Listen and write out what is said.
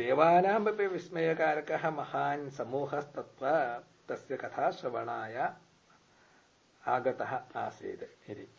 देवाना विस्मयकारक महां समूह तस्य कथाश्रवणाय आगतः आसीत् इति